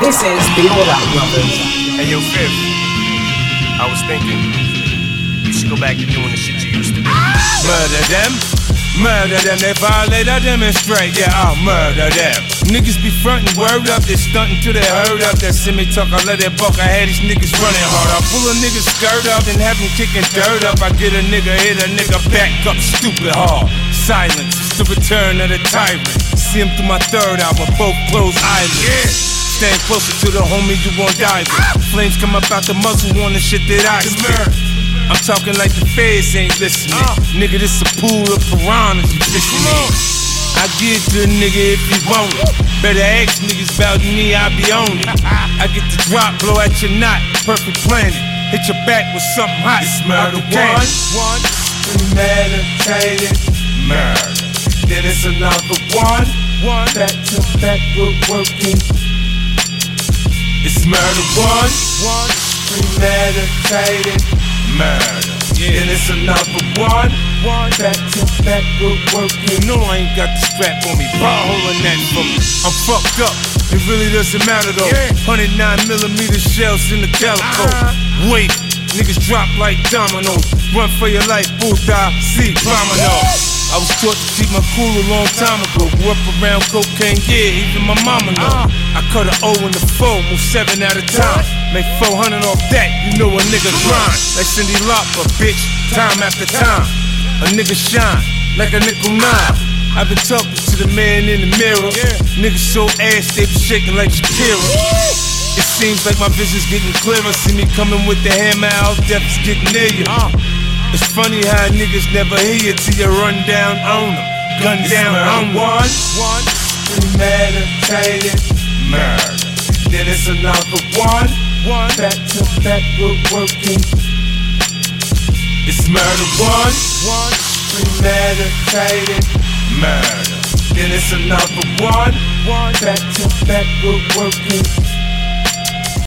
This is the All Out Brothers. Hey, yo, Fifth. I was thinking, you should go back to doing the shit you used to do. Murder them. Murder them, they violate, I demonstrate, yeah, I'll murder them. Niggas be frontin', word up, they stuntin' till they heard up. That semi talk, I let it buck, I had these niggas running hard. I pull a nigga skirt up and have him kicking dirt up. I get a nigga, hit a nigga back up stupid hard. Silence, it's the return of the tyrant. See him through my third album, both closed eyelids. Stand closer to the homie, you won't die. Flames come up out the muzzle on the shit that I spit. I'm talking like the feds ain't listening. Uh. Nigga, this a pool of piranhas you fishing in. I get to a nigga if he want it. Better ask niggas about me, I be on it. I get the drop, blow at your knot, perfect planet. Hit your back with something hot. It's murder one, one, premeditated murder. Then it's another one, one, back to back, we're working. Murder one, one, premeditated murder. Then it's another one, one, back to back, We work, you know I ain't got the strap on me, ball holding that for me. I'm fucked up. It really doesn't matter though. 109 millimeter shells in the calico. Uh-huh. Wait, niggas drop like dominoes. Run for your life, bullseye, see, domino. I was taught to keep my cool a long time ago. Grew up around cocaine, yeah, even my mama know. I cut a O in the four, move seven at a time. Make 400 off that, you know a nigga grind. Like Cyndi Lauper, bitch, time after time. A nigga shine like a nickel nine. I've been talking to the man in the mirror. Niggas so ass, they be shaking like Shakira. It seems like my vision's getting clearer. See me coming with the hammer out, death is getting near you. It's funny how niggas never hear you till you run down on them. Gun down on one, one, premeditated murder. Then it's another one, one, back to back, we're working. It's murder one, one, premeditated murder. Then it's another one, one, back to back, we're working.